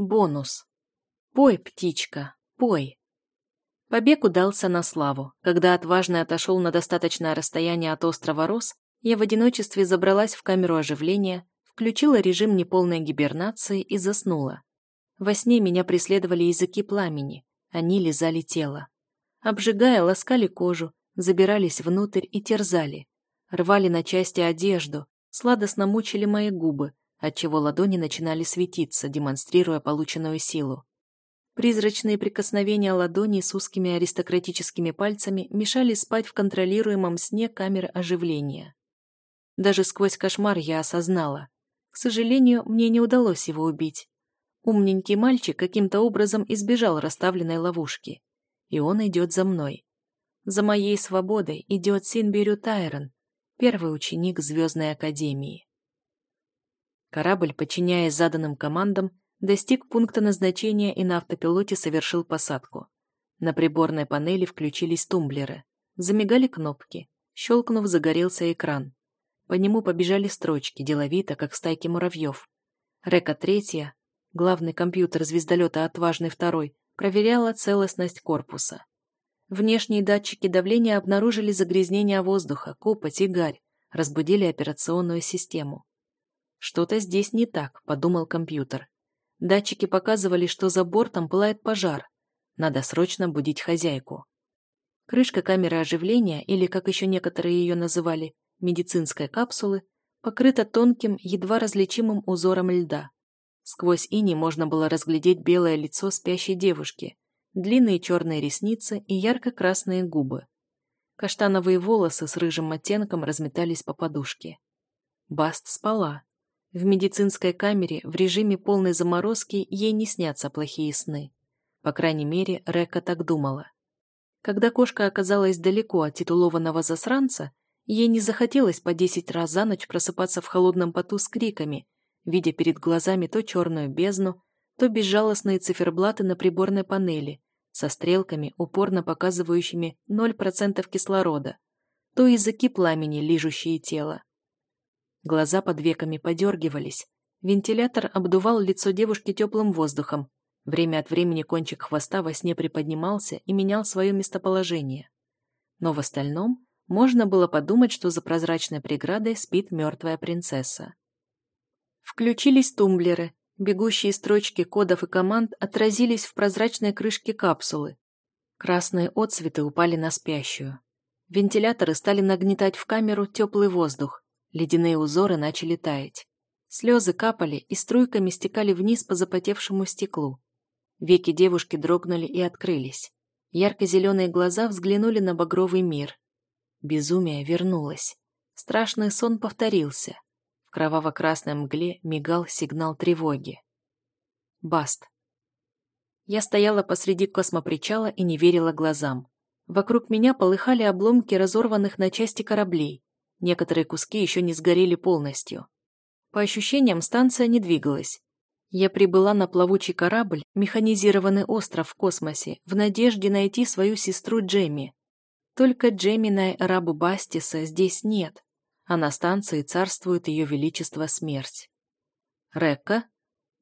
Бонус. Пой, птичка, пой. Побег удался на славу. Когда отважный отошел на достаточное расстояние от острова Рос, я в одиночестве забралась в камеру оживления, включила режим неполной гибернации и заснула. Во сне меня преследовали языки пламени, они лизали тело. Обжигая, ласкали кожу, забирались внутрь и терзали. Рвали на части одежду, сладостно мучили мои губы, отчего ладони начинали светиться, демонстрируя полученную силу. Призрачные прикосновения ладоней с узкими аристократическими пальцами мешали спать в контролируемом сне камеры оживления. Даже сквозь кошмар я осознала. К сожалению, мне не удалось его убить. Умненький мальчик каким-то образом избежал расставленной ловушки. И он идет за мной. За моей свободой идет Синбирю Тайрон, первый ученик Звездной Академии. Корабль, подчиняясь заданным командам, достиг пункта назначения и на автопилоте совершил посадку. На приборной панели включились тумблеры. Замигали кнопки. Щелкнув, загорелся экран. По нему побежали строчки, деловито, как стайки муравьев. Река третья, главный компьютер звездолета «Отважный второй», проверяла целостность корпуса. Внешние датчики давления обнаружили загрязнение воздуха, копоть и гарь, разбудили операционную систему. «Что-то здесь не так», — подумал компьютер. Датчики показывали, что за бортом пылает пожар. Надо срочно будить хозяйку. Крышка камеры оживления, или, как еще некоторые ее называли, медицинской капсулы, покрыта тонким, едва различимым узором льда. Сквозь ини можно было разглядеть белое лицо спящей девушки, длинные черные ресницы и ярко-красные губы. Каштановые волосы с рыжим оттенком разметались по подушке. Баст спала, в медицинской камере в режиме полной заморозки ей не снятся плохие сны. По крайней мере, Река так думала. Когда кошка оказалась далеко от титулованного засранца, ей не захотелось по десять раз за ночь просыпаться в холодном поту с криками, видя перед глазами то черную бездну, то безжалостные циферблаты на приборной панели со стрелками, упорно показывающими 0% кислорода, то языки пламени, лижущие тело. Глаза под веками подергивались. Вентилятор обдувал лицо девушки теплым воздухом. Время от времени кончик хвоста во сне приподнимался и менял свое местоположение. Но в остальном можно было подумать, что за прозрачной преградой спит мертвая принцесса. Включились тумблеры. Бегущие строчки кодов и команд отразились в прозрачной крышке капсулы. Красные отцветы упали на спящую. Вентиляторы стали нагнетать в камеру теплый воздух. Ледяные узоры начали таять. Слезы капали и струйками стекали вниз по запотевшему стеклу. Веки девушки дрогнули и открылись. Ярко-зеленые глаза взглянули на багровый мир. Безумие вернулось. Страшный сон повторился. В кроваво-красной мгле мигал сигнал тревоги. Баст. Я стояла посреди космопричала и не верила глазам. Вокруг меня полыхали обломки разорванных на части кораблей. Некоторые куски еще не сгорели полностью. По ощущениям, станция не двигалась. Я прибыла на плавучий корабль, механизированный остров в космосе, в надежде найти свою сестру Джемми. Только Джеминой рабу Бастиса здесь нет, а на станции царствует ее величество смерть. Рекка?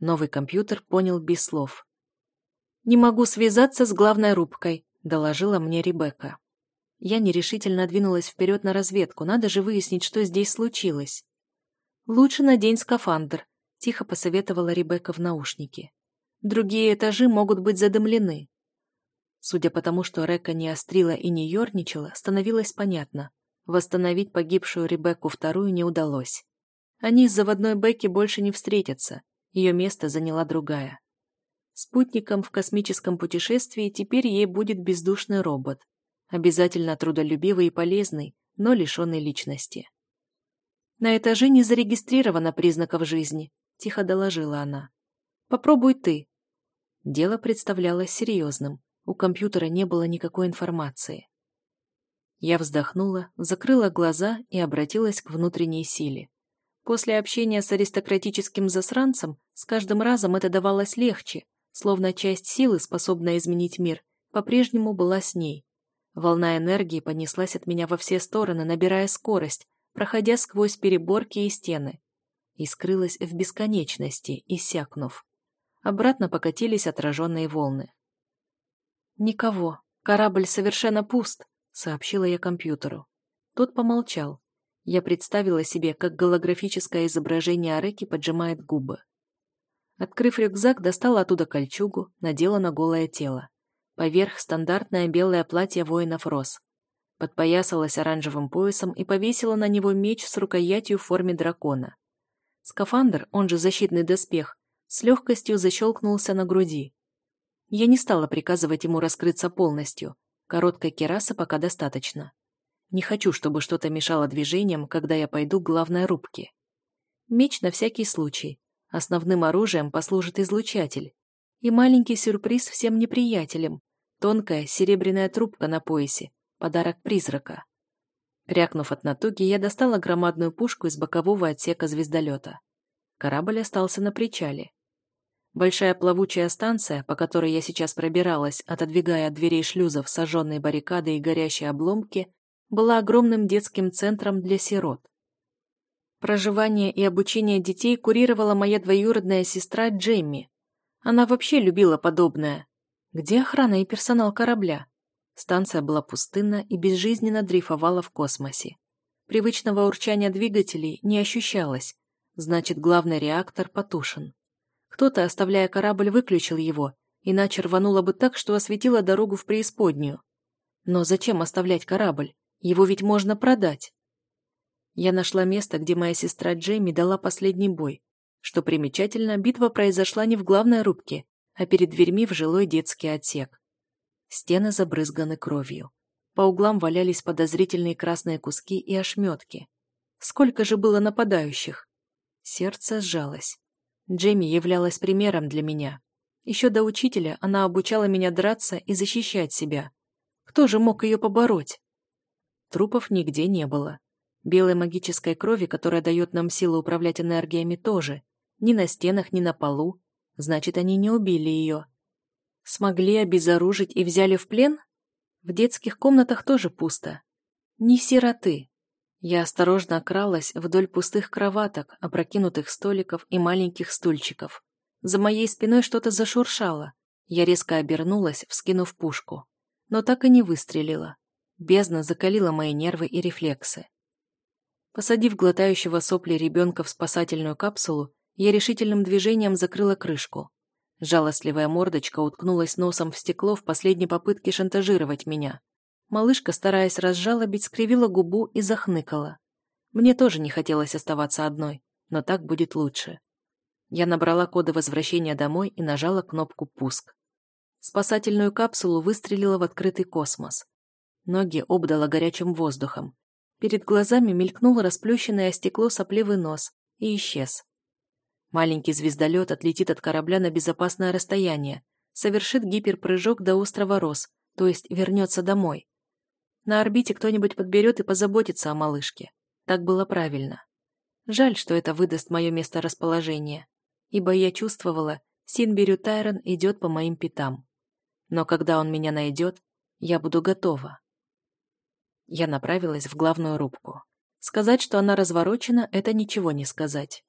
Новый компьютер понял без слов. «Не могу связаться с главной рубкой», — доложила мне Ребекка. Я нерешительно двинулась вперед на разведку, надо же выяснить, что здесь случилось. «Лучше надень скафандр», — тихо посоветовала Ребекка в наушнике. «Другие этажи могут быть задымлены». Судя по тому, что Река не острила и не ерничала, становилось понятно. Восстановить погибшую Ребекку вторую не удалось. Они с заводной Бекки больше не встретятся, ее место заняла другая. Спутником в космическом путешествии теперь ей будет бездушный робот, Обязательно трудолюбивый и полезный, но лишенный личности. «На этаже не зарегистрировано признаков жизни», — тихо доложила она. «Попробуй ты». Дело представлялось серьезным. У компьютера не было никакой информации. Я вздохнула, закрыла глаза и обратилась к внутренней силе. После общения с аристократическим засранцем с каждым разом это давалось легче, словно часть силы, способная изменить мир, по-прежнему была с ней. Волна энергии понеслась от меня во все стороны, набирая скорость, проходя сквозь переборки и стены, и скрылась в бесконечности, иссякнув. Обратно покатились отраженные волны. «Никого. Корабль совершенно пуст», — сообщила я компьютеру. Тот помолчал. Я представила себе, как голографическое изображение Ареки поджимает губы. Открыв рюкзак, достала оттуда кольчугу, надела на голое тело. Поверх стандартное белое платье воинов Рос. Подпоясалась оранжевым поясом и повесила на него меч с рукоятью в форме дракона. Скафандр, он же защитный доспех, с легкостью защелкнулся на груди. Я не стала приказывать ему раскрыться полностью. Короткой кераса пока достаточно. Не хочу, чтобы что-то мешало движениям, когда я пойду к главной рубке. Меч на всякий случай. Основным оружием послужит излучатель. И маленький сюрприз всем неприятелям. Тонкая серебряная трубка на поясе. Подарок призрака. Крякнув от натуги, я достала громадную пушку из бокового отсека звездолета. Корабль остался на причале. Большая плавучая станция, по которой я сейчас пробиралась, отодвигая от дверей шлюзов сожженные баррикады и горящие обломки, была огромным детским центром для сирот. Проживание и обучение детей курировала моя двоюродная сестра Джемми. Она вообще любила подобное. Где охрана и персонал корабля? Станция была пустынна и безжизненно дрейфовала в космосе. Привычного урчания двигателей не ощущалось, значит, главный реактор потушен. Кто-то, оставляя корабль, выключил его, иначе рвануло бы так, что осветило дорогу в преисподнюю. Но зачем оставлять корабль? Его ведь можно продать. Я нашла место, где моя сестра Джейми дала последний бой. Что примечательно, битва произошла не в главной рубке, а перед дверьми в жилой детский отсек. Стены забрызганы кровью. По углам валялись подозрительные красные куски и ошметки. Сколько же было нападающих? Сердце сжалось. Джейми являлась примером для меня. Еще до учителя она обучала меня драться и защищать себя. Кто же мог ее побороть? Трупов нигде не было. Белой магической крови, которая дает нам силу управлять энергиями, тоже. Ни на стенах, ни на полу. Значит, они не убили ее. Смогли обезоружить и взяли в плен? В детских комнатах тоже пусто. Ни сироты. Я осторожно кралась вдоль пустых кроваток, опрокинутых столиков и маленьких стульчиков. За моей спиной что-то зашуршало. Я резко обернулась, вскинув пушку. Но так и не выстрелила. Бездна закалила мои нервы и рефлексы. Посадив глотающего сопли ребенка в спасательную капсулу, я решительным движением закрыла крышку. Жалостливая мордочка уткнулась носом в стекло в последней попытке шантажировать меня. Малышка, стараясь разжалобить, скривила губу и захныкала. Мне тоже не хотелось оставаться одной, но так будет лучше. Я набрала коды возвращения домой и нажала кнопку «Пуск». Спасательную капсулу выстрелила в открытый космос. Ноги обдало горячим воздухом. Перед глазами мелькнул расплющенное стекло сопливый нос и исчез. Маленький звездолет отлетит от корабля на безопасное расстояние, совершит гиперпрыжок до острова Рос, то есть вернется домой. На орбите кто-нибудь подберет и позаботится о малышке. Так было правильно. Жаль, что это выдаст мое месторасположение, ибо я чувствовала, Синбирю Тайрон идет по моим пятам. Но когда он меня найдет, я буду готова. Я направилась в главную рубку. Сказать, что она разворочена, это ничего не сказать.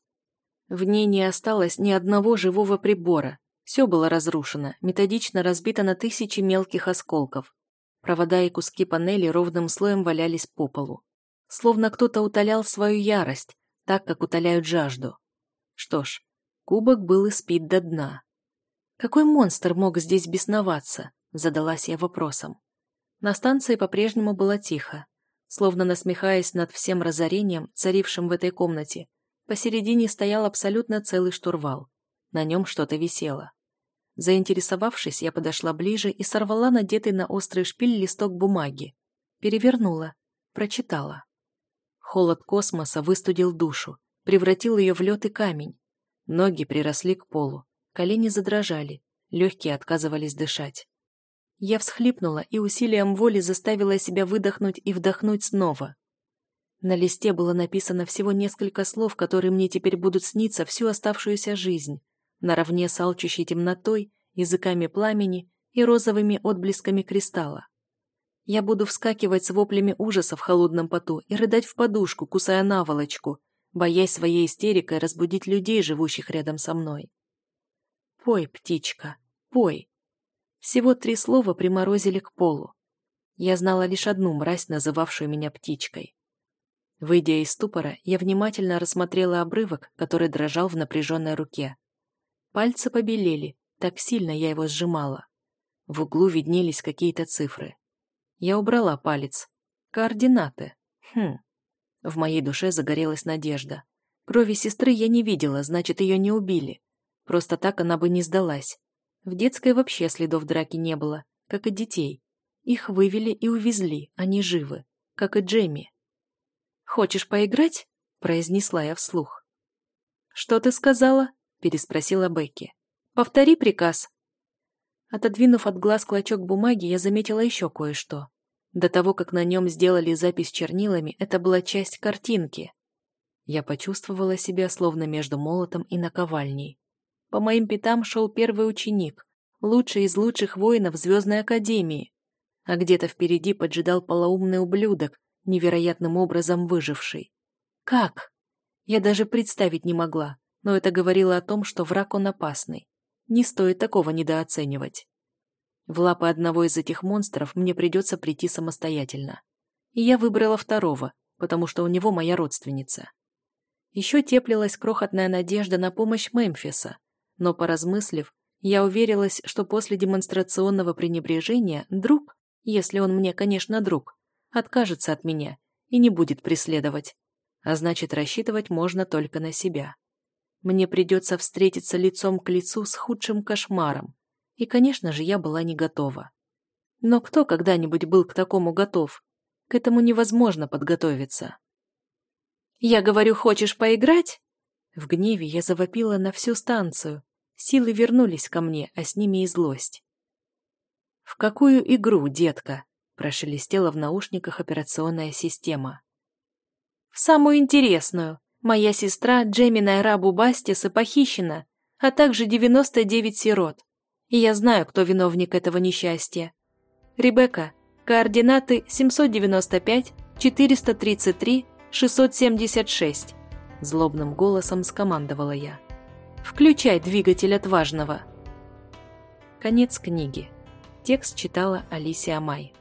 В ней не осталось ни одного живого прибора. Все было разрушено, методично разбито на тысячи мелких осколков. Провода и куски панели ровным слоем валялись по полу. Словно кто-то утолял свою ярость, так как утоляют жажду. Что ж, кубок был и спит до дна. Какой монстр мог здесь бесноваться? Задалась я вопросом. На станции по-прежнему было тихо. Словно насмехаясь над всем разорением, царившим в этой комнате, посередине стоял абсолютно целый штурвал. На нем что-то висело. Заинтересовавшись, я подошла ближе и сорвала надетый на острый шпиль листок бумаги. Перевернула. Прочитала. Холод космоса выстудил душу, превратил ее в лед и камень. Ноги приросли к полу, колени задрожали, легкие отказывались дышать. Я всхлипнула и усилием воли заставила себя выдохнуть и вдохнуть снова. На листе было написано всего несколько слов, которые мне теперь будут сниться всю оставшуюся жизнь, наравне с алчущей темнотой, языками пламени и розовыми отблесками кристалла. Я буду вскакивать с воплями ужаса в холодном поту и рыдать в подушку, кусая наволочку, боясь своей истерикой разбудить людей, живущих рядом со мной. Пой, птичка, пой. Всего три слова приморозили к полу. Я знала лишь одну мразь, называвшую меня птичкой. Выйдя из ступора, я внимательно рассмотрела обрывок, который дрожал в напряженной руке. Пальцы побелели, так сильно я его сжимала. В углу виднелись какие-то цифры. Я убрала палец. Координаты. Хм. В моей душе загорелась надежда. Крови сестры я не видела, значит, ее не убили. Просто так она бы не сдалась. В детской вообще следов драки не было, как и детей. Их вывели и увезли, они живы, как и Джемми. «Хочешь поиграть?» – произнесла я вслух. «Что ты сказала?» – переспросила Бекки. «Повтори приказ». Отодвинув от глаз клочок бумаги, я заметила еще кое-что. До того, как на нем сделали запись чернилами, это была часть картинки. Я почувствовала себя словно между молотом и наковальней. По моим пятам шел первый ученик, лучший из лучших воинов Звездной Академии. А где-то впереди поджидал полоумный ублюдок, невероятным образом выживший. Как? Я даже представить не могла, но это говорило о том, что враг он опасный. Не стоит такого недооценивать. В лапы одного из этих монстров мне придется прийти самостоятельно. И я выбрала второго, потому что у него моя родственница. Еще теплилась крохотная надежда на помощь Мемфиса, но, поразмыслив, я уверилась, что после демонстрационного пренебрежения друг, если он мне, конечно, друг, откажется от меня и не будет преследовать. А значит, рассчитывать можно только на себя. Мне придется встретиться лицом к лицу с худшим кошмаром. И, конечно же, я была не готова. Но кто когда-нибудь был к такому готов? К этому невозможно подготовиться. «Я говорю, хочешь поиграть?» В гневе я завопила на всю станцию. Силы вернулись ко мне, а с ними и злость. «В какую игру, детка?» Прошелестела в наушниках операционная система. «В самую интересную. Моя сестра Джемина Рабу Бастиса похищена, а также 99 сирот. И я знаю, кто виновник этого несчастья. Ребекка, координаты 795, 433, 676. Злобным голосом скомандовала я. «Включай двигатель отважного». Конец книги. Текст читала Алисия Май.